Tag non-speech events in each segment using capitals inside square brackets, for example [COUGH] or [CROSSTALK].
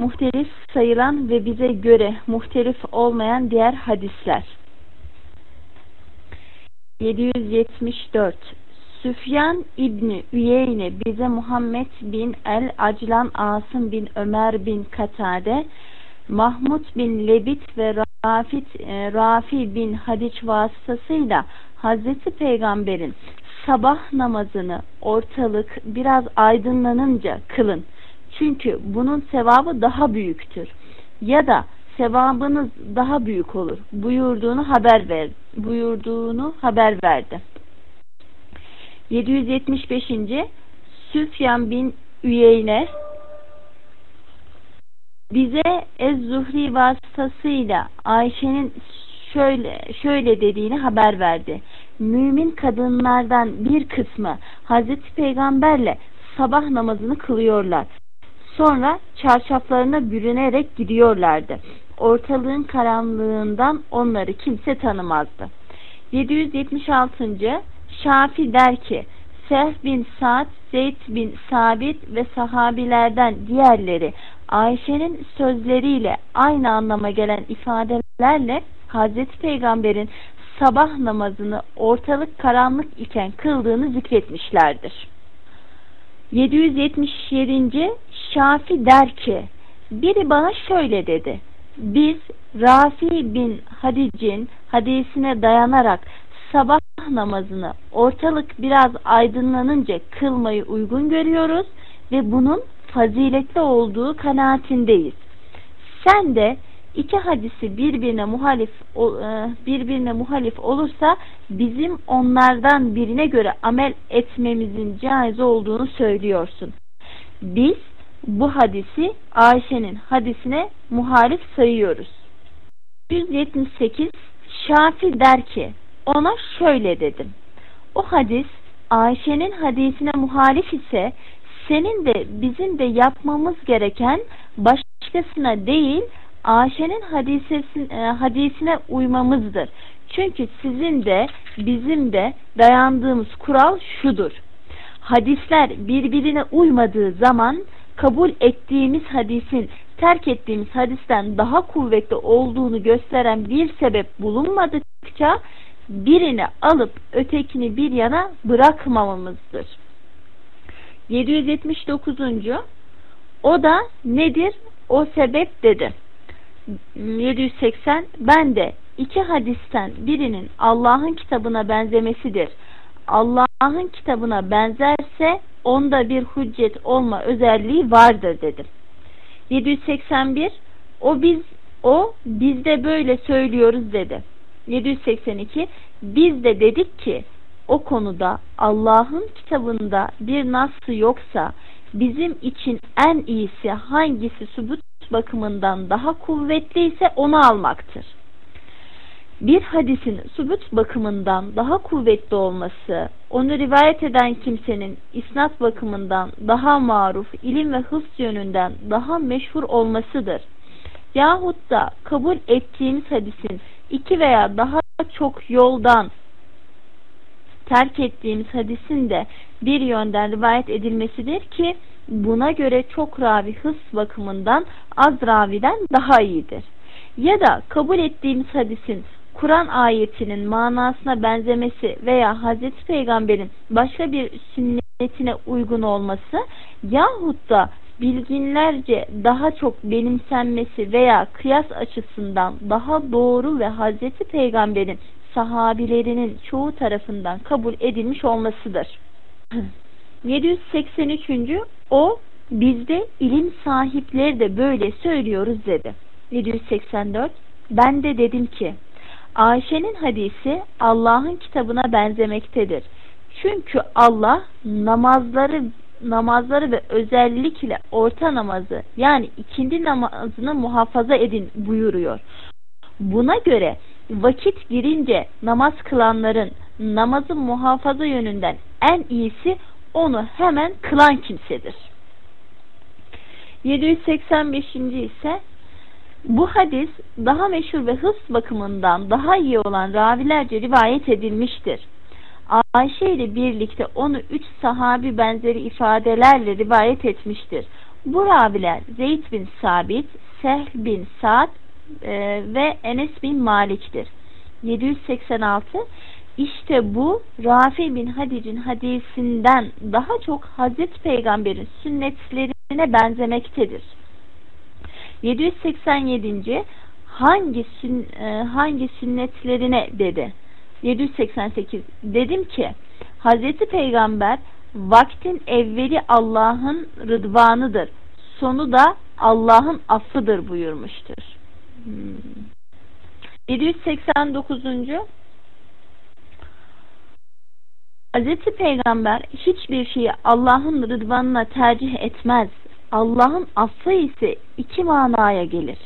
muhtelif sayılan ve bize göre muhtelif olmayan diğer hadisler. 774 Süfyan İbni Üyeyne bize Muhammed bin El Aclan Asım bin Ömer bin Katade Mahmud bin Lebit ve Rafit, e, Rafi bin Hadiç vasıtasıyla Hazreti Peygamber'in sabah namazını ortalık biraz aydınlanınca kılın. Çünkü bunun sevabı daha büyüktür. Ya da sevabınız daha büyük olur. Buyurduğunu haber ver, buyurduğunu haber verdi. 775. Süfyan bin Üyeyne bize Ez-Zuhri vasıtasıyla Ayşe'nin şöyle şöyle dediğini haber verdi. Mümin kadınlardan bir kısmı Hazreti Peygamberle sabah namazını kılıyorlar. Sonra çarşaflarına bürünerek gidiyorlardı. Ortalığın karanlığından onları kimse tanımazdı. 776. Şafi der ki Seh bin Sa'd, Zeyd bin Sabit ve sahabilerden diğerleri Ayşe'nin sözleriyle aynı anlama gelen ifadelerle Hazreti Peygamber'in sabah namazını ortalık karanlık iken kıldığını zikretmişlerdir. 777. Şafi der ki biri bana şöyle dedi. Biz Rafi bin Hadic'in hadisine dayanarak sabah namazını ortalık biraz aydınlanınca kılmayı uygun görüyoruz ve bunun faziletli olduğu kanaatindeyiz. Sen de iki hadisi birbirine muhalif e, birbirine muhalif olursa bizim onlardan birine göre amel etmemizin caiz olduğunu söylüyorsun. Biz bu hadisi Ayşe'nin hadisine muhalif sayıyoruz. 178 Şafi der ki ona şöyle dedim. O hadis Ayşe'nin hadisine muhalif ise senin de bizim de yapmamız gereken başkasına değil Ayşe'nin e, hadisine uymamızdır. Çünkü sizin de bizim de dayandığımız kural şudur. Hadisler birbirine uymadığı zaman kabul ettiğimiz hadisin terk ettiğimiz hadisten daha kuvvetli olduğunu gösteren bir sebep bulunmadıkça birini alıp ötekini bir yana bırakmamamızdır. 779. O da nedir? O sebep dedi. 780 ben de iki hadisten birinin Allah'ın kitabına benzemesidir. Allah'ın kitabına benzerse onda bir hüccet olma özelliği vardır dedim. 781 o biz o biz de böyle söylüyoruz dedi. 782 biz de dedik ki o konuda Allah'ın kitabında bir nasıl yoksa bizim için en iyisi hangisi subut bakımından daha kuvvetliyse onu almaktır. Bir hadisin subut bakımından daha kuvvetli olması, onu rivayet eden kimsenin isnat bakımından daha maruf, ilim ve hıfz yönünden daha meşhur olmasıdır. Yahut da kabul ettiğimiz hadisin iki veya daha çok yoldan terk ettiğimiz hadisin de bir yönden rivayet edilmesidir ki buna göre çok ravi hıs bakımından az raviden daha iyidir. Ya da kabul ettiğimiz hadisin Kur'an ayetinin manasına benzemesi veya Hazreti Peygamber'in başka bir sünnetine uygun olması yahut da bilginlerce daha çok benimsenmesi veya kıyas açısından daha doğru ve Hazreti Peygamber'in sahabilerinin çoğu tarafından kabul edilmiş olmasıdır. [CLEARS THROAT] 783. O bizde ilim sahipleri de böyle söylüyoruz dedi. 784. Ben de dedim ki Ayşe'nin hadisi Allah'ın kitabına benzemektedir. Çünkü Allah namazları namazları ve özellikle orta namazı yani ikindi namazını muhafaza edin buyuruyor. Buna göre vakit girince namaz kılanların namazı muhafaza yönünden en iyisi onu hemen kılan kimsedir. 785. ise bu hadis daha meşhur ve hıfz bakımından daha iyi olan ravilerce rivayet edilmiştir. Ayşe ile birlikte onu üç sahabi benzeri ifadelerle rivayet etmiştir. Bu raviler Zeyd bin Sabit, Sehl bin Sa'd e, ve Enes bin Malik'tir. 786 İşte bu Rafi bin Hadic'in hadisinden daha çok Hazreti Peygamber'in sünnetlerine benzemektedir. 787. Hangi sün, e, hangi sünnetlerine dedi. 788. Dedim ki Hazreti Peygamber vaktin evveli Allah'ın rıdvanıdır. Sonu da Allah'ın affıdır buyurmuştur. Hmm. 789. Hazreti Peygamber hiçbir şeyi Allah'ın rıdvanına tercih etmez. Allah'ın affı ise iki manaya gelir.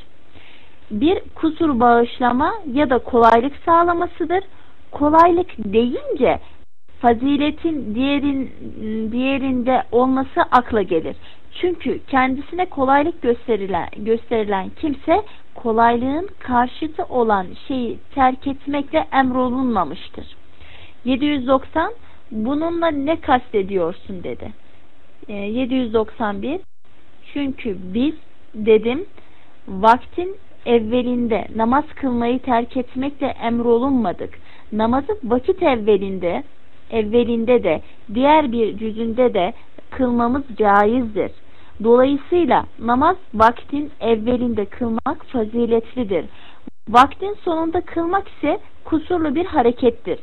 Bir kusur bağışlama ya da kolaylık sağlamasıdır. Kolaylık deyince faziletin diğerin, diğerinde olması akla gelir. Çünkü kendisine kolaylık gösterilen, gösterilen kimse kolaylığın karşıtı olan şeyi terk etmekle emrolunmamıştır. 790 bununla ne kastediyorsun dedi. 791 ee, çünkü biz dedim vaktin evvelinde namaz kılmayı terk etmekle emrolunmadık. Namazı vakit evvelinde evvelinde de diğer bir cüzünde de kılmamız caizdir. Dolayısıyla namaz vaktin evvelinde kılmak faziletlidir. Vaktin sonunda kılmak ise kusurlu bir harekettir.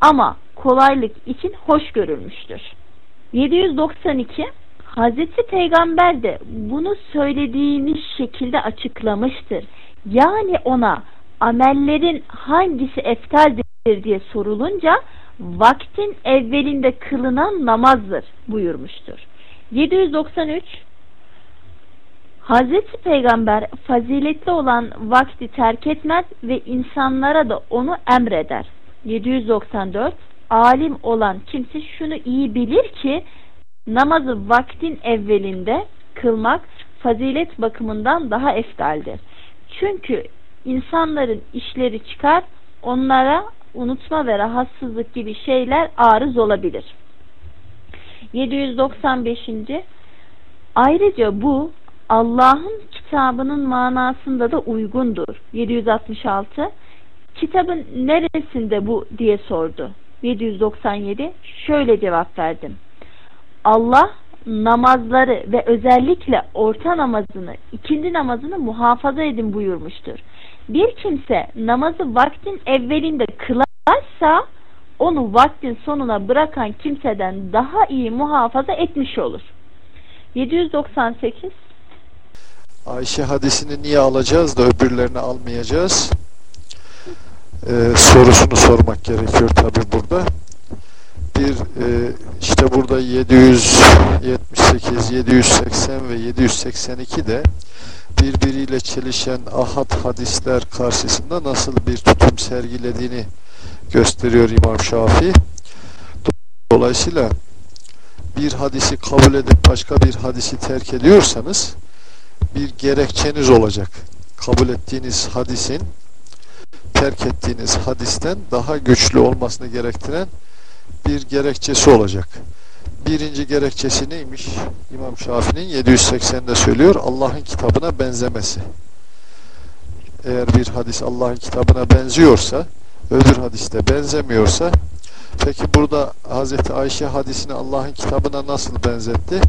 Ama kolaylık için hoş görülmüştür. 792 Hazreti Peygamber de bunu söylediğiniz şekilde açıklamıştır. Yani ona amellerin hangisi eftaldir diye sorulunca vaktin evvelinde kılınan namazdır buyurmuştur. 793 Hazreti Peygamber faziletli olan vakti terk etmez ve insanlara da onu emreder. 794 Alim olan kimse şunu iyi bilir ki namazı vaktin evvelinde kılmak fazilet bakımından daha eftaldir. Çünkü insanların işleri çıkar, onlara unutma ve rahatsızlık gibi şeyler arız olabilir. 795. Ayrıca bu Allah'ın kitabının manasında da uygundur. 766. Kitabın neresinde bu diye sordu. 797. Şöyle cevap verdim. Allah namazları ve özellikle orta namazını, ikindi namazını muhafaza edin buyurmuştur. Bir kimse namazı vaktin evvelinde kılarsa onu vaktin sonuna bırakan kimseden daha iyi muhafaza etmiş olur. 798 Ayşe hadisini niye alacağız da öbürlerini almayacağız? Ee, sorusunu sormak gerekiyor tabi burada. Bir e, işte burada 778, 780 ve 782 de birbiriyle çelişen ahad hadisler karşısında nasıl bir tutum sergilediğini gösteriyor İmam Şafii. Dolayısıyla bir hadisi kabul edip başka bir hadisi terk ediyorsanız bir gerekçeniz olacak. Kabul ettiğiniz hadisin terk ettiğiniz hadisten daha güçlü olmasını gerektiren bir gerekçesi olacak. Birinci gerekçesi neymiş? İmam Şafii'nin 780'de söylüyor. Allah'ın kitabına benzemesi. Eğer bir hadis Allah'ın kitabına benziyorsa, öbür hadiste benzemiyorsa, peki burada Hazreti Ayşe hadisini Allah'ın kitabına nasıl benzetti?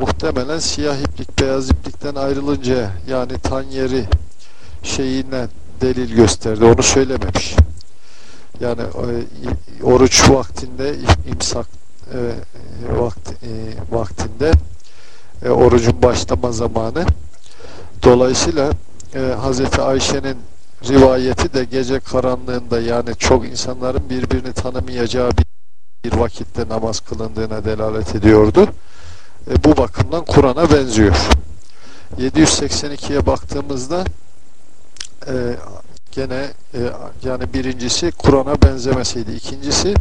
Muhtemelen siyah iplik, beyaz iplikten ayrılınca yani tan yeri şeyine delil gösterdi. Onu söylememiş. Yani e, oruç vaktinde imsak e, vakt, e, vaktinde e, orucun başlama zamanı. Dolayısıyla e, Hazreti Ayşe'nin rivayeti de gece karanlığında yani çok insanların birbirini tanımayacağı bir, bir vakitte namaz kılındığına delalet ediyordu. E, bu bakımdan Kur'an'a benziyor. 782'ye baktığımızda e, gene e, yani birincisi Kur'an'a benzemesiydi. İkincisi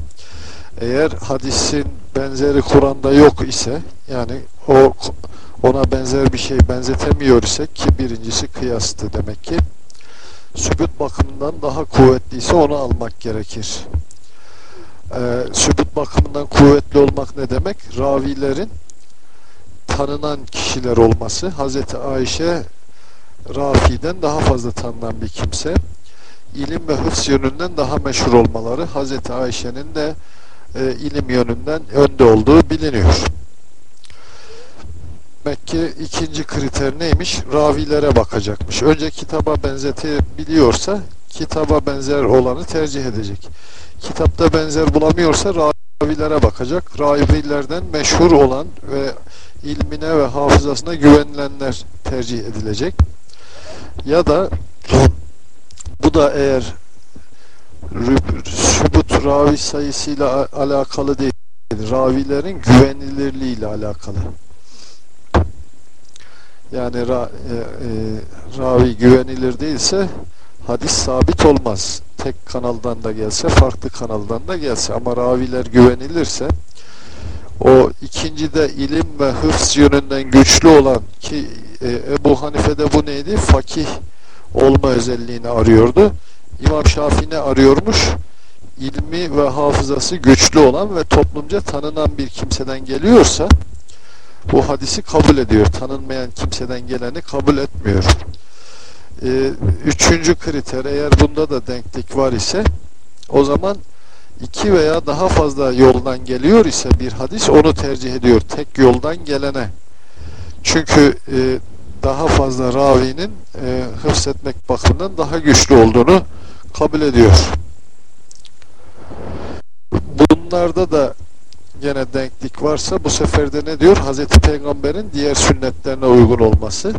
eğer hadisin benzeri Kur'an'da yok ise yani o ona benzer bir şey benzetemiyor isek ki birincisi kıyastı demek ki sübut bakımından daha kuvvetliyse onu almak gerekir. Ee, sübut bakımından kuvvetli olmak ne demek? Ravilerin tanınan kişiler olması. Hazreti Ayşe Rafi'den daha fazla tanınan bir kimse. İlim ve hıfz yönünden daha meşhur olmaları. Hazreti Ayşe'nin de e, ilim yönünden önde olduğu biliniyor. Mekke ikinci kriter neymiş? Ravilere bakacakmış. Önce kitaba benzetebiliyorsa kitaba benzer olanı tercih edecek. Kitapta benzer bulamıyorsa ravilere bakacak. Ravilerden meşhur olan ve ilmine ve hafızasına güvenilenler tercih edilecek. Ya da bu da eğer sübut ravi sayısıyla alakalı değil. Ravilerin güvenilirliği ile alakalı. Yani ra, e, e, ravi güvenilir değilse hadis sabit olmaz. Tek kanaldan da gelse, farklı kanaldan da gelse. Ama raviler güvenilirse o ikinci de ilim ve hıfz yönünden güçlü olan ki e, Ebu Hanife'de bu neydi? Fakih olma özelliğini arıyordu. İmam Şafii ne arıyormuş? İlmi ve hafızası güçlü olan ve toplumca tanınan bir kimseden geliyorsa bu hadisi kabul ediyor. Tanınmayan kimseden geleni kabul etmiyor. Ee, üçüncü kriter eğer bunda da denklik var ise o zaman iki veya daha fazla yoldan geliyor ise bir hadis onu tercih ediyor. Tek yoldan gelene. Çünkü e, daha fazla ravinin e, hıfzetmek bakımından daha güçlü olduğunu kabul ediyor. Bunlarda da gene denklik varsa bu sefer de ne diyor? Hazreti Peygamber'in diğer sünnetlerine uygun olması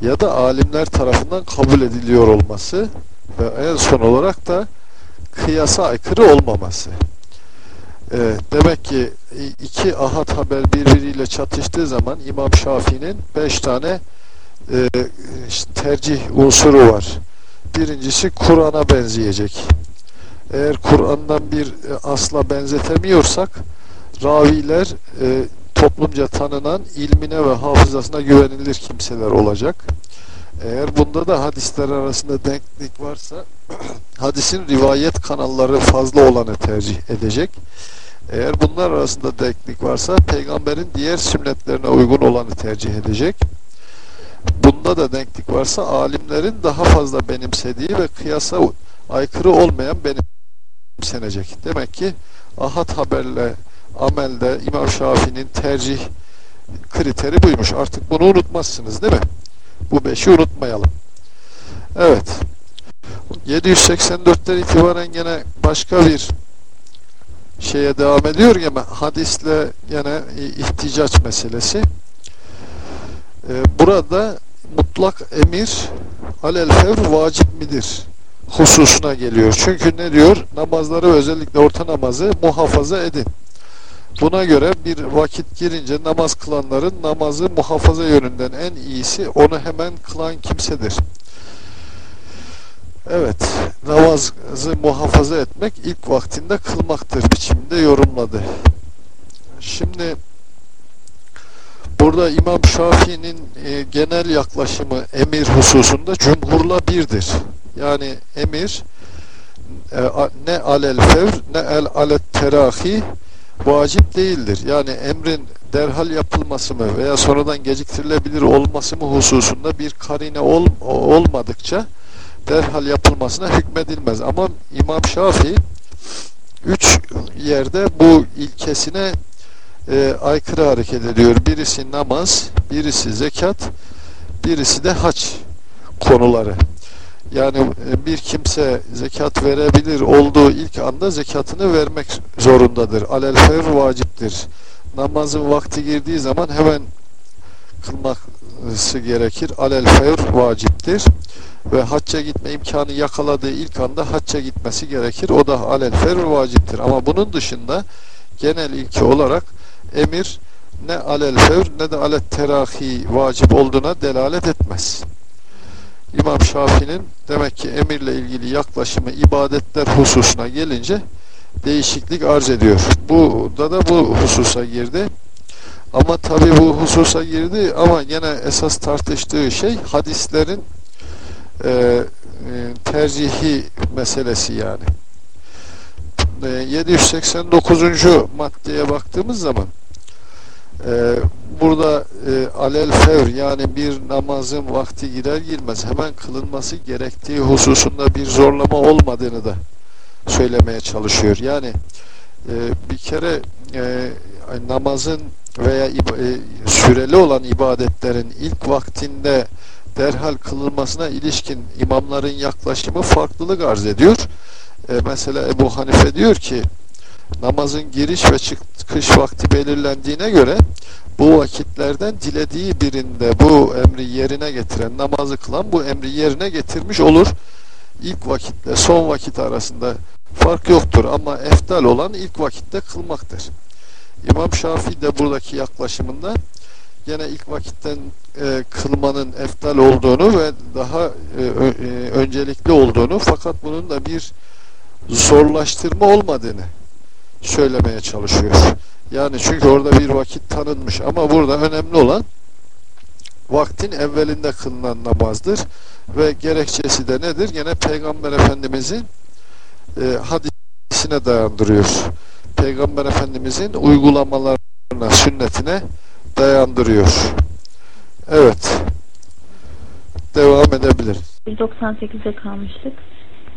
ya da alimler tarafından kabul ediliyor olması ve en son olarak da kıyasa aykırı olmaması. Ee, demek ki iki ahad haber birbiriyle çatıştığı zaman İmam Şafii'nin beş tane e, tercih unsuru var. Birincisi Kur'an'a benzeyecek. Eğer Kur'an'dan bir e, asla benzetemiyorsak raviler e, toplumca tanınan ilmine ve hafızasına güvenilir kimseler olacak. Eğer bunda da hadisler arasında denklik varsa [CLEARS THROAT] hadisin rivayet kanalları fazla olanı tercih edecek. Eğer bunlar arasında denklik varsa peygamberin diğer sünnetlerine uygun olanı tercih edecek. Bunda da denklik varsa alimlerin daha fazla benimsediği ve kıyasa aykırı olmayan benimsenecek. Demek ki ahad haberle amelde İmam Şafii'nin tercih kriteri buymuş. Artık bunu unutmazsınız değil mi? Bu beşi unutmayalım. Evet. 784'ten itibaren gene başka bir şeye devam ediyor gene hadisle gene ihticaç meselesi. Ee, burada mutlak emir alel fevr vacip midir? hususuna geliyor. Çünkü ne diyor? Namazları özellikle orta namazı muhafaza edin. Buna göre bir vakit girince namaz kılanların namazı muhafaza yönünden en iyisi onu hemen kılan kimsedir. Evet, namazı muhafaza etmek ilk vaktinde kılmaktır biçimde yorumladı. Şimdi burada İmam Şafii'nin e, genel yaklaşımı emir hususunda cumhurla birdir. Yani emir e, ne alel fevr ne el alet terahi vacip değildir. Yani emrin derhal yapılması mı veya sonradan geciktirilebilir olması mı hususunda bir karine ol, olmadıkça derhal yapılmasına hükmedilmez. Ama İmam Şafii üç yerde bu ilkesine e, aykırı hareket ediyor. Birisi namaz, birisi zekat, birisi de haç konuları. Yani e, bir kimse zekat verebilir olduğu ilk anda zekatını vermek zorundadır. Alel fevr vaciptir. Namazın vakti girdiği zaman hemen kılması gerekir. Alel fevr vaciptir. Ve hacca gitme imkanı yakaladığı ilk anda hacca gitmesi gerekir. O da alel fevr vaciptir. Ama bunun dışında genel ilki olarak emir ne alel fevr ne de alet terahi vacip olduğuna delalet etmez. İmam Şafii'nin demek ki emirle ilgili yaklaşımı ibadetler hususuna gelince değişiklik arz ediyor. Bu da da bu hususa girdi. Ama tabi bu hususa girdi ama gene esas tartıştığı şey hadislerin e, e, tercihi meselesi yani. E, 789. maddeye baktığımız zaman Ee, burada e, alel fevr yani bir namazın vakti girer girmez hemen kılınması gerektiği hususunda bir zorlama olmadığını da söylemeye çalışıyor. Yani e, bir kere e, namazın veya e, süreli olan ibadetlerin ilk vaktinde derhal kılınmasına ilişkin imamların yaklaşımı farklılık arz ediyor. E, mesela Ebu Hanife diyor ki namazın giriş ve çıkış vakti belirlendiğine göre bu vakitlerden dilediği birinde bu emri yerine getiren namazı kılan bu emri yerine getirmiş olur. İlk vakitle son vakit arasında fark yoktur ama eftal olan ilk vakitte kılmaktır. İmam Şafii de buradaki yaklaşımında gene ilk vakitten e, kılmanın eftal olduğunu ve daha e, e, öncelikli olduğunu fakat bunun da bir zorlaştırma olmadığını söylemeye çalışıyor. Yani çünkü orada bir vakit tanınmış ama burada önemli olan vaktin evvelinde kılınan namazdır ve gerekçesi de nedir? Gene Peygamber Efendimizin e, hadisine dayandırıyor. Peygamber Efendimizin uygulamalarına, sünnetine dayandırıyor. Evet. Devam edebilir. 198'de kalmıştık.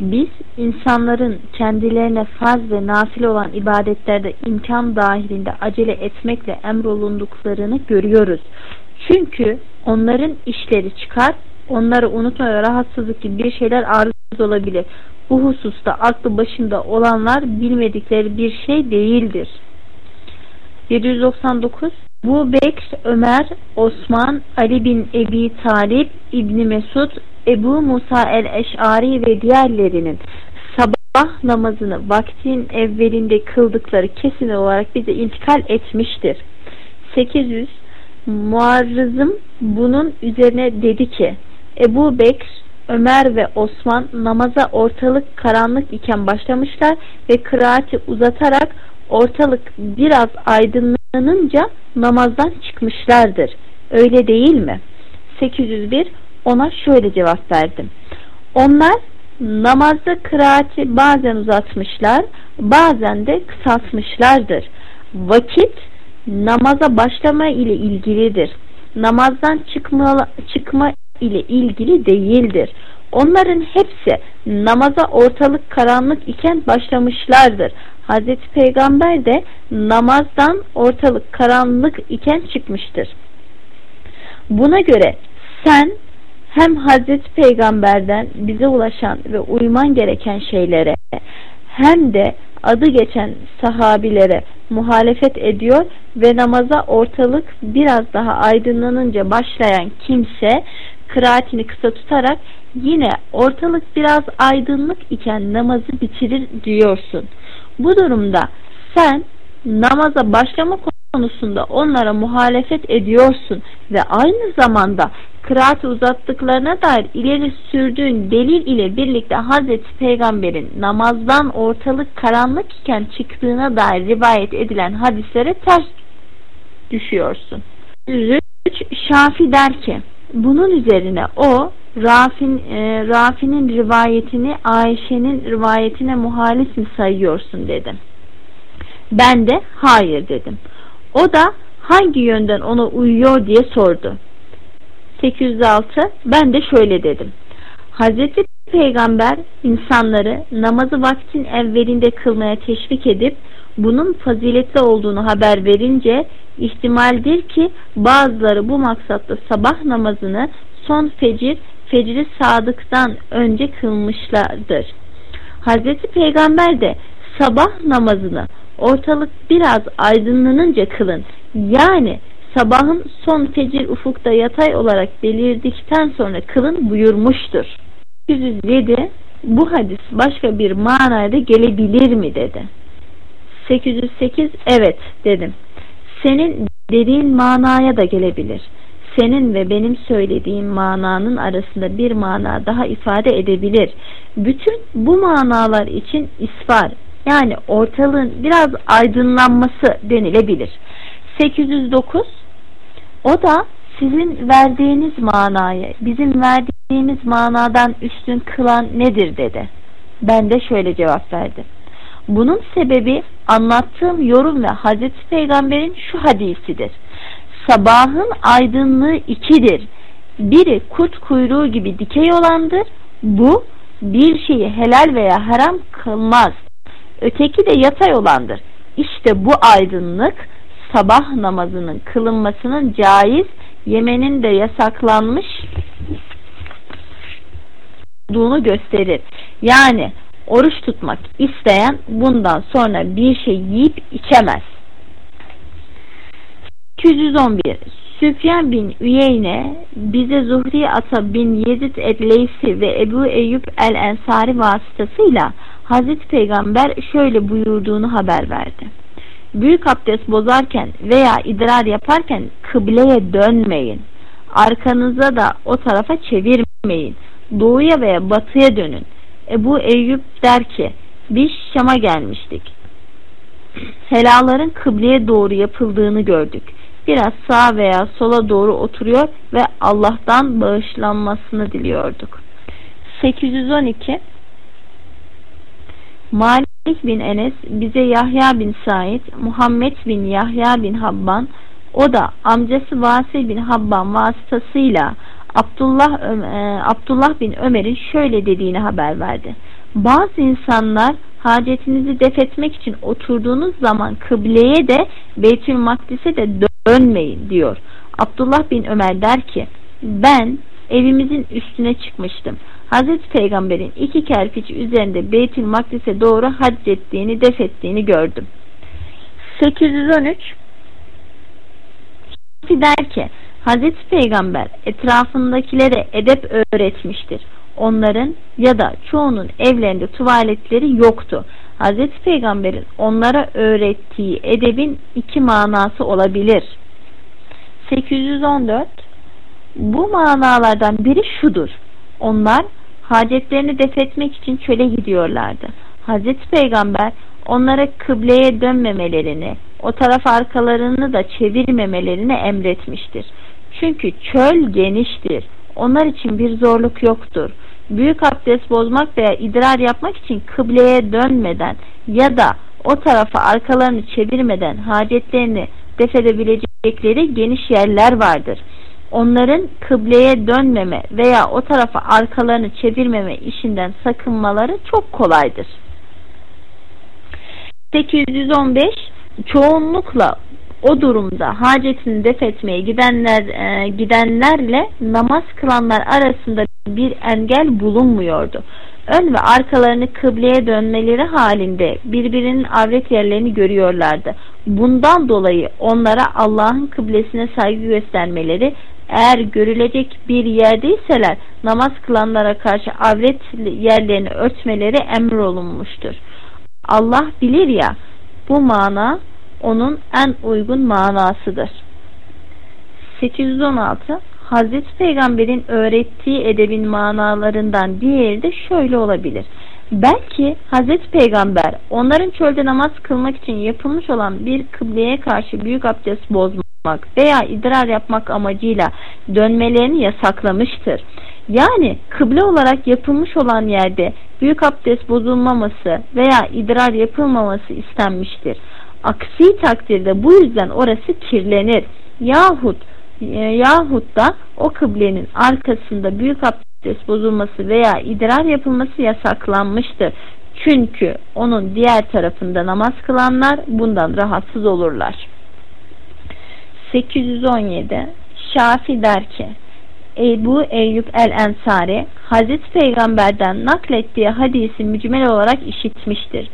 Biz insanların kendilerine farz ve nafile olan ibadetlerde imkan dahilinde acele etmekle emrolunduklarını görüyoruz. Çünkü onların işleri çıkar, onları unutma rahatsızlık gibi bir şeyler arız olabilir. Bu hususta aklı başında olanlar bilmedikleri bir şey değildir. 799 Bu Bekr, Ömer, Osman, Ali bin Ebi Talip, İbni Mesud, Ebu Musa el-Eş'ari ve diğerlerinin sabah namazını vaktin evvelinde kıldıkları kesin olarak bize intikal etmiştir. 800 Muarrızım bunun üzerine dedi ki Ebu Bekr, Ömer ve Osman namaza ortalık karanlık iken başlamışlar ve kıraati uzatarak ortalık biraz aydınlanınca namazdan çıkmışlardır. Öyle değil mi? 801 ona şöyle cevap verdim. Onlar namazda kıraati bazen uzatmışlar, bazen de kısaltmışlardır. Vakit namaza başlama ile ilgilidir. Namazdan çıkma, çıkma ile ilgili değildir. Onların hepsi namaza ortalık karanlık iken başlamışlardır. Hazreti Peygamber de namazdan ortalık karanlık iken çıkmıştır. Buna göre sen hem Hazreti Peygamber'den bize ulaşan ve uyman gereken şeylere hem de adı geçen sahabilere muhalefet ediyor ve namaza ortalık biraz daha aydınlanınca başlayan kimse kıraatini kısa tutarak yine ortalık biraz aydınlık iken namazı bitirir diyorsun. Bu durumda sen namaza başlama konusunda onlara muhalefet ediyorsun ve aynı zamanda kıraatı uzattıklarına dair ileri sürdüğün delil ile birlikte Hazreti Peygamber'in namazdan ortalık karanlık iken çıktığına dair rivayet edilen hadislere ters düşüyorsun. 103 Şafi der ki bunun üzerine o Rafi'nin e, Rafi'nin rivayetini Ayşe'nin rivayetine muhalif mi sayıyorsun dedim. Ben de hayır dedim. O da hangi yönden ona uyuyor diye sordu. 806 ben de şöyle dedim. Hazreti Peygamber insanları namazı vaktin evvelinde kılmaya teşvik edip bunun faziletli olduğunu haber verince ihtimaldir ki bazıları bu maksatla sabah namazını son fecir, fecri sadıktan önce kılmışlardır. Hazreti Peygamber de sabah namazını ortalık biraz aydınlanınca kılın. Yani sabahın son fecir ufukta yatay olarak belirdikten sonra kılın buyurmuştur. 807 bu hadis başka bir manada gelebilir mi dedi. 808 evet dedim. Senin dediğin manaya da gelebilir. Senin ve benim söylediğim mananın arasında bir mana daha ifade edebilir. Bütün bu manalar için isfar yani ortalığın biraz aydınlanması denilebilir. 809 o da sizin verdiğiniz manayı bizim verdiğimiz manadan üstün kılan nedir dedi. Ben de şöyle cevap verdim. Bunun sebebi anlattığım yorum ve Hazreti Peygamber'in şu hadisidir. sabahın aydınlığı ikidir. Biri kurt kuyruğu gibi dikey olandır. Bu bir şeyi helal veya haram kılmaz. Öteki de yatay olandır. İşte bu aydınlık sabah namazının kılınmasının caiz, yemenin de yasaklanmış olduğunu gösterir. Yani oruç tutmak isteyen bundan sonra bir şey yiyip içemez. 211 Süfyan bin Üyeyne bize Zuhri Ata bin Yezid Edleysi ve Ebu Eyyub el-Ensari vasıtasıyla Hazreti Peygamber şöyle buyurduğunu haber verdi. Büyük abdest bozarken veya idrar yaparken kıbleye dönmeyin. Arkanıza da o tarafa çevirmeyin. Doğuya veya batıya dönün. Ebu Eyyub der ki biz Şam'a gelmiştik. Helaların kıbleye doğru yapıldığını gördük. Biraz sağa veya sola doğru oturuyor ve Allah'tan bağışlanmasını diliyorduk. 812 Malik bin Enes bize Yahya bin Said, Muhammed bin Yahya bin Habban, o da amcası Vasi bin Habban vasıtasıyla Abdullah, e, Abdullah bin Ömer'in şöyle dediğini haber verdi. Bazı insanlar hacetinizi def etmek için oturduğunuz zaman kıbleye de Beytül Makdis'e de dönmeyin diyor. Abdullah bin Ömer der ki ben evimizin üstüne çıkmıştım. Hazreti Peygamber'in iki kerpiç üzerinde Beytül Makdis'e doğru hac ettiğini, def ettiğini gördüm. 813 der ki Hazreti Peygamber etrafındakilere edep öğretmiştir. Onların ya da çoğunun evlerinde tuvaletleri yoktu. Hazreti Peygamber'in onlara öğrettiği edebin iki manası olabilir. 814 Bu manalardan biri şudur. Onlar hacetlerini defetmek için çöle gidiyorlardı. Hazreti Peygamber onlara kıbleye dönmemelerini, o taraf arkalarını da çevirmemelerini emretmiştir. Çünkü çöl geniştir. Onlar için bir zorluk yoktur. Büyük abdest bozmak veya idrar yapmak için kıbleye dönmeden ya da o tarafa arkalarını çevirmeden hacetlerini defedebilecekleri geniş yerler vardır. Onların kıbleye dönmeme veya o tarafa arkalarını çevirmeme işinden sakınmaları çok kolaydır. 815 çoğunlukla o durumda hacetini def etmeye gidenler e, gidenlerle namaz kılanlar arasında bir engel bulunmuyordu. Ön ve arkalarını kıbleye dönmeleri halinde birbirinin avret yerlerini görüyorlardı. Bundan dolayı onlara Allah'ın kıblesine saygı göstermeleri eğer görülecek bir yerdeyseler namaz kılanlara karşı avret yerlerini örtmeleri emrolunmuştur. Allah bilir ya bu mana onun en uygun manasıdır. 816 Hazreti Peygamber'in öğrettiği edebin manalarından diğeri de şöyle olabilir. Belki Hazreti Peygamber onların çölde namaz kılmak için yapılmış olan bir kıbleye karşı büyük abdest bozmak veya idrar yapmak amacıyla dönmelerini yasaklamıştır. Yani kıble olarak yapılmış olan yerde büyük abdest bozulmaması veya idrar yapılmaması istenmiştir. Aksi takdirde bu yüzden orası kirlenir. Yahut e, yahut da o kıblenin arkasında büyük abdest bozulması veya idrar yapılması yasaklanmıştır. Çünkü onun diğer tarafında namaz kılanlar bundan rahatsız olurlar. 817 Şafi der ki Ebu Eyyub el-Ensari Hazreti Peygamber'den naklettiği hadisi mücmel olarak işitmiştir.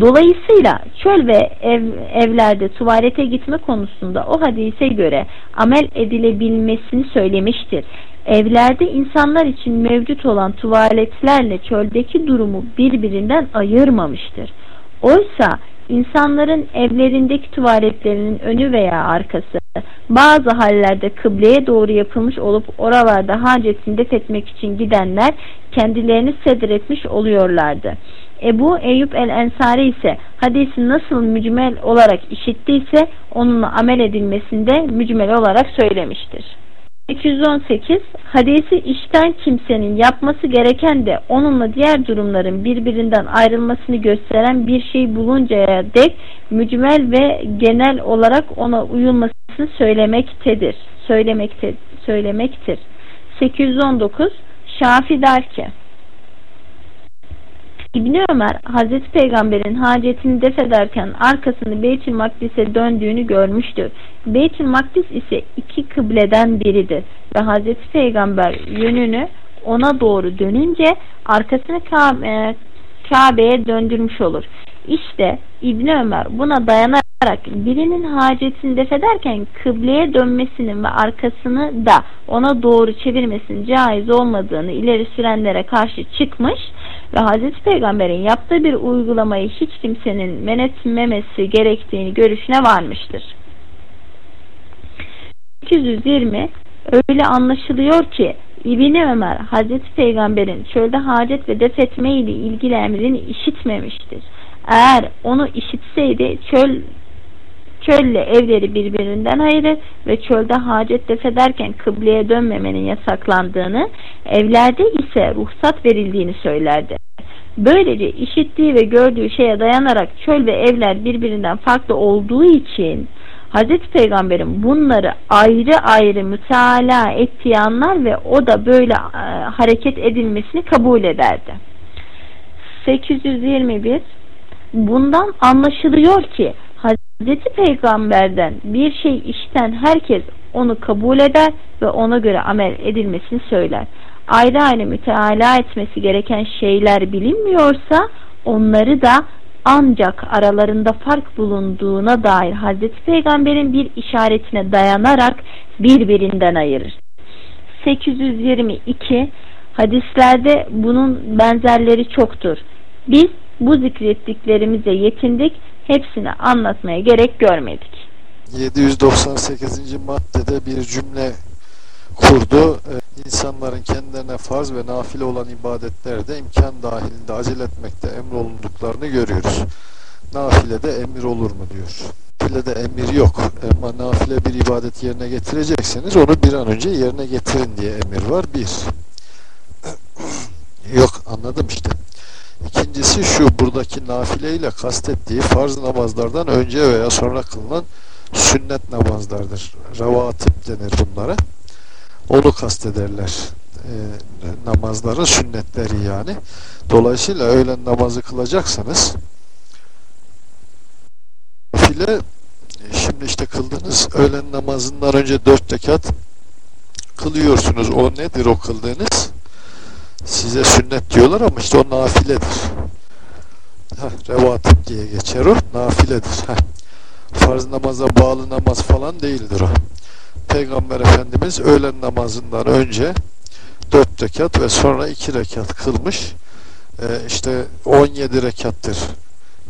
Dolayısıyla çöl ve ev, evlerde tuvalete gitme konusunda o hadise göre amel edilebilmesini söylemiştir. Evlerde insanlar için mevcut olan tuvaletlerle çöldeki durumu birbirinden ayırmamıştır. Oysa insanların evlerindeki tuvaletlerinin önü veya arkası bazı hallerde kıbleye doğru yapılmış olup oralarda hacetini def etmek için gidenler kendilerini sedretmiş oluyorlardı. Ebu Eyüp el-Ensari ise hadisi nasıl mücmel olarak işittiyse onunla amel edilmesinde mücmel olarak söylemiştir. 218 hadisi işten kimsenin yapması gereken de onunla diğer durumların birbirinden ayrılmasını gösteren bir şey buluncaya dek mücmel ve genel olarak ona uyulması söylemektedir. Söylemekte, söylemektir. 819 Şafi der ki İbni Ömer Hazreti Peygamber'in hacetini def ederken arkasını Beytül Makdis'e döndüğünü görmüştür. Beytül Makdis ise iki kıbleden biridir ve Hazreti Peygamber yönünü ona doğru dönünce arkasını e, Kabe'ye döndürmüş olur. İşte İbni Ömer buna dayanarak birinin hacetini def ederken kıbleye dönmesinin ve arkasını da ona doğru çevirmesinin caiz olmadığını ileri sürenlere karşı çıkmış ve Hazreti Peygamber'in yaptığı bir uygulamayı hiç kimsenin men etmemesi gerektiğini görüşüne varmıştır. 220 Öyle anlaşılıyor ki İbni Ömer Hazreti Peygamber'in çölde hacet ve def etme ile ilgili emrini işitmemiştir. Eğer onu işitseydi çöl çölle evleri birbirinden ayırır ve çölde hacet def ederken kıbleye dönmemenin yasaklandığını, evlerde ise ruhsat verildiğini söylerdi. Böylece işittiği ve gördüğü şeye dayanarak çöl ve evler birbirinden farklı olduğu için Hazreti Peygamber'in bunları ayrı ayrı müteala ettiği anlar ve o da böyle e, hareket edilmesini kabul ederdi. 821 Bundan anlaşılıyor ki Hazreti Peygamber'den bir şey işten herkes onu kabul eder ve ona göre amel edilmesini söyler. Ayrı ayrı müteala etmesi gereken şeyler bilinmiyorsa onları da ancak aralarında fark bulunduğuna dair Hazreti Peygamber'in bir işaretine dayanarak birbirinden ayırır. 822 Hadislerde bunun benzerleri çoktur. Biz bu zikrettiklerimize yetindik, hepsini anlatmaya gerek görmedik. 798. maddede bir cümle kurdu. Ee, insanların kendilerine farz ve nafile olan ibadetlerde imkan dahilinde acele etmekte emrolunduklarını görüyoruz. Nafile de emir olur mu diyor. Nafile de emir yok. Ama nafile bir ibadet yerine getirecekseniz onu bir an önce yerine getirin diye emir var. Bir. [CLEARS THROAT] yok anladım işte. İkincisi şu buradaki nafile ile kastettiği farz namazlardan önce veya sonra kılınan sünnet namazlardır. Revatip denir bunlara. Onu kastederler. E, namazların sünnetleri yani. Dolayısıyla öğlen namazı kılacaksanız nafile şimdi işte kıldığınız öğlen namazından önce dört rekat kılıyorsunuz. O nedir o kıldığınız? Size sünnet diyorlar ama işte o nafiledir. Heh, revatip diye geçer o. Nafiledir. Heh. Farz namaza bağlı namaz falan değildir o. Peygamber Efendimiz öğlen namazından önce 4 rekat ve sonra 2 rekat kılmış. Ee, işte 17 rekattır.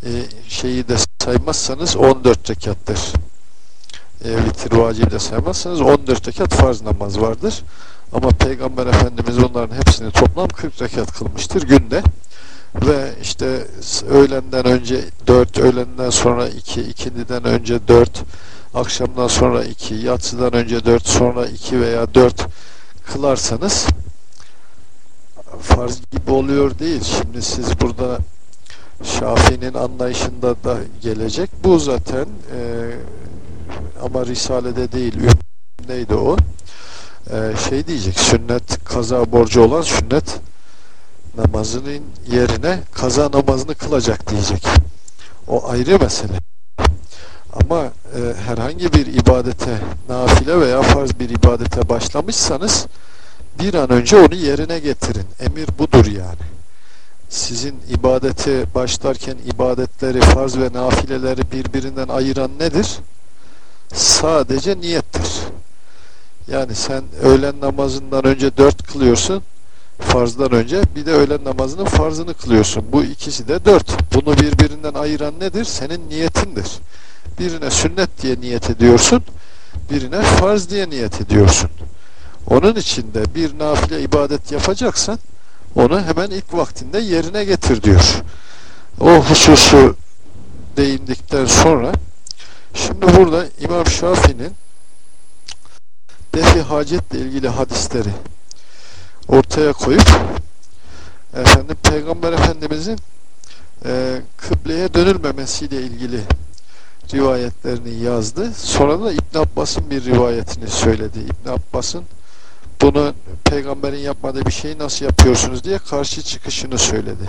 Ee, şeyi de saymazsanız 14 rekattır. Ee, vitir vacibi de saymazsanız 14 rekat farz namaz vardır. Ama Peygamber Efendimiz onların hepsini toplam 40 rekat kılmıştır günde. Ve işte öğlenden önce 4, öğlenden sonra 2, ikindiden önce 4, akşamdan sonra 2, yatsıdan önce 4, sonra 2 veya 4 kılarsanız farz gibi oluyor değil. Şimdi siz burada Şafii'nin anlayışında da gelecek. Bu zaten e, ama Risale'de değil. Neydi o? E, şey diyecek sünnet kaza borcu olan sünnet namazının yerine kaza namazını kılacak diyecek. O ayrı mesele. Ama e, herhangi bir ibadete nafile veya farz bir ibadete başlamışsanız bir an önce onu yerine getirin. Emir budur yani. Sizin ibadete başlarken ibadetleri, farz ve nafileleri birbirinden ayıran nedir? Sadece niyettir. Yani sen öğlen namazından önce dört kılıyorsun farzdan önce bir de öğlen namazının farzını kılıyorsun. Bu ikisi de dört. Bunu birbirinden ayıran nedir? Senin niyetindir. Birine sünnet diye niyet ediyorsun. Birine farz diye niyet ediyorsun. Onun için de bir nafile ibadet yapacaksan onu hemen ilk vaktinde yerine getir diyor. O hususu değindikten sonra şimdi burada İmam Şafii'nin defi hacetle ilgili hadisleri ortaya koyup efendim Peygamber Efendimizin e, kıbleye dönülmemesiyle ilgili rivayetlerini yazdı. Sonra da İbn Abbas'ın bir rivayetini söyledi. İbn Abbas'ın bunu peygamberin yapmadığı bir şeyi nasıl yapıyorsunuz diye karşı çıkışını söyledi.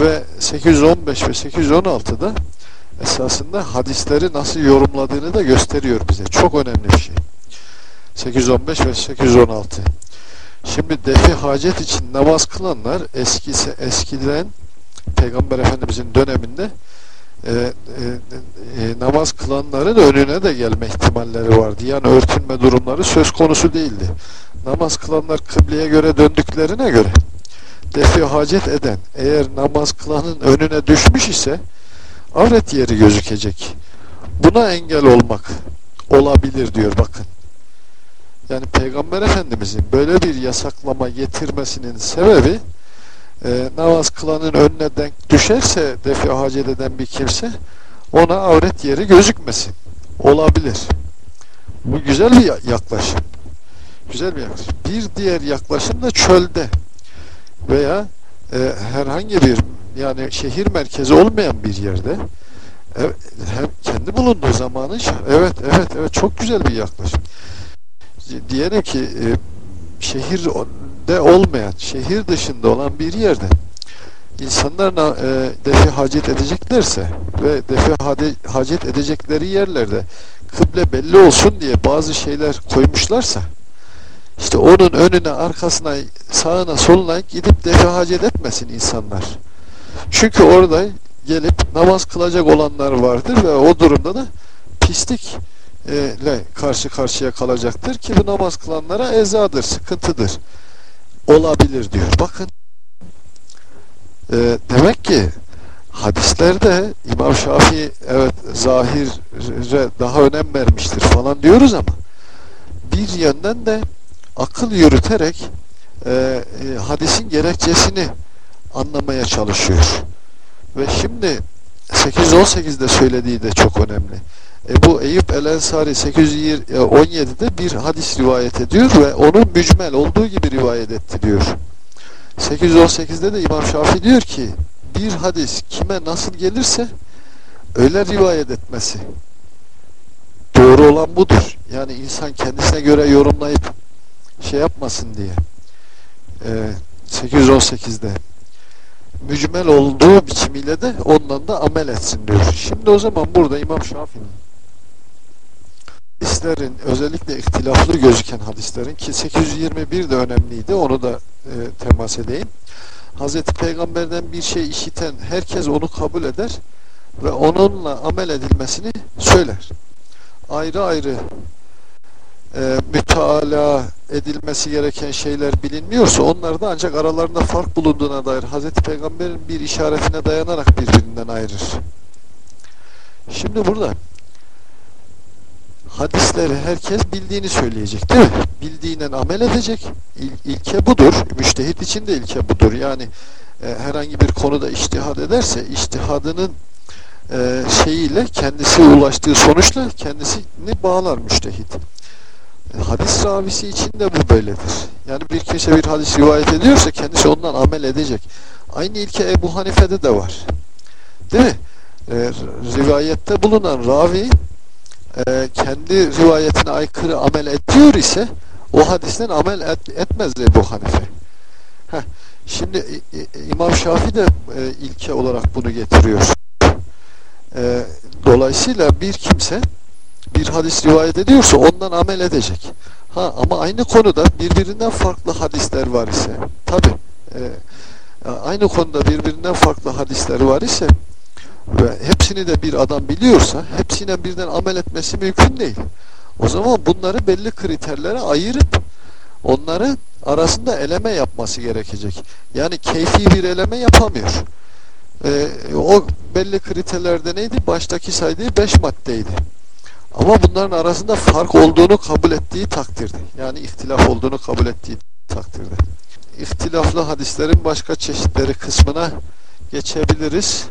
Ve 815 ve 816'da esasında hadisleri nasıl yorumladığını da gösteriyor bize. Çok önemli bir şey. 815 ve 816. Şimdi defi hacet için namaz kılanlar eskisi eskiden Peygamber Efendimizin döneminde e, e, e, namaz kılanların önüne de gelme ihtimalleri vardı. Yani örtünme durumları söz konusu değildi. Namaz kılanlar kıbleye göre döndüklerine göre defi hacet eden eğer namaz kılanın önüne düşmüş ise avret yeri gözükecek. Buna engel olmak olabilir diyor bakın. Yani Peygamber Efendimizin böyle bir yasaklama getirmesinin sebebi e, namaz kılanın önüne denk düşerse defi hacet eden bir kimse ona avret yeri gözükmesin. Olabilir. Bu güzel bir yaklaşım. Güzel bir yaklaşım. Bir diğer yaklaşım da çölde veya e, herhangi bir yani şehir merkezi olmayan bir yerde e, hem kendi bulunduğu zamanın evet evet evet çok güzel bir yaklaşım. Diyelim ki e, şehirde olmayan, şehir dışında olan bir yerde insanlar e, defi hacet edeceklerse ve defi hacet edecekleri yerlerde kıble belli olsun diye bazı şeyler koymuşlarsa işte onun önüne, arkasına, sağına, soluna gidip defi hacet etmesin insanlar. Çünkü orada gelip namaz kılacak olanlar vardır ve o durumda da pislik ile karşı karşıya kalacaktır ki bu namaz kılanlara ezadır, sıkıntıdır. Olabilir diyor. Bakın e, demek ki hadislerde İmam Şafii evet zahire daha önem vermiştir falan diyoruz ama bir yönden de akıl yürüterek e, e, hadisin gerekçesini anlamaya çalışıyor. Ve şimdi 818'de söylediği de çok önemli. Ebu Eyüp el-Ensari 817'de bir hadis rivayet ediyor ve onun mücmel olduğu gibi rivayet etti diyor. 818'de de İmam Şafii diyor ki bir hadis kime nasıl gelirse öyle rivayet etmesi doğru olan budur. Yani insan kendisine göre yorumlayıp şey yapmasın diye. Ee, 818'de mücmel olduğu biçimiyle de ondan da amel etsin diyor. Şimdi o zaman burada İmam Şafii'nin hadislerin özellikle ihtilaflı gözüken hadislerin ki 821 de önemliydi onu da e, temas edeyim. Hazreti Peygamber'den bir şey işiten herkes onu kabul eder ve onunla amel edilmesini söyler. Ayrı ayrı e, müteala edilmesi gereken şeyler bilinmiyorsa onlar da ancak aralarında fark bulunduğuna dair Hazreti Peygamber'in bir işaretine dayanarak birbirinden ayırır. Şimdi burada hadisleri herkes bildiğini söyleyecek değil mi? Bildiğinden amel edecek. İl, ilke budur. Müştehit için de ilke budur. Yani e, herhangi bir konuda iştihad ederse iştihadının e, şeyiyle kendisi ulaştığı sonuçla kendisini bağlar müştehit. E, hadis ravisi için de bu böyledir. Yani bir kimse bir hadis rivayet ediyorsa kendisi ondan amel edecek. Aynı ilke Ebu Hanife'de de var. Değil mi? E, rivayette bulunan ravi e, kendi rivayetine aykırı amel ediyor ise o hadisten amel et, etmez Ebu Hanife. Heh, şimdi İmam Şafii de e, ilke olarak bunu getiriyor. E, dolayısıyla bir kimse bir hadis rivayet ediyorsa ondan amel edecek. Ha ama aynı konuda birbirinden farklı hadisler var ise tabi e, aynı konuda birbirinden farklı hadisler var ise ve hepsini de bir adam biliyorsa hepsine birden amel etmesi mümkün değil. O zaman bunları belli kriterlere ayırıp onları arasında eleme yapması gerekecek. Yani keyfi bir eleme yapamıyor. Ee, o belli kriterlerde neydi? Baştaki saydığı beş maddeydi. Ama bunların arasında fark olduğunu kabul ettiği takdirde. Yani ihtilaf olduğunu kabul ettiği takdirde. İhtilaflı hadislerin başka çeşitleri kısmına geçebiliriz.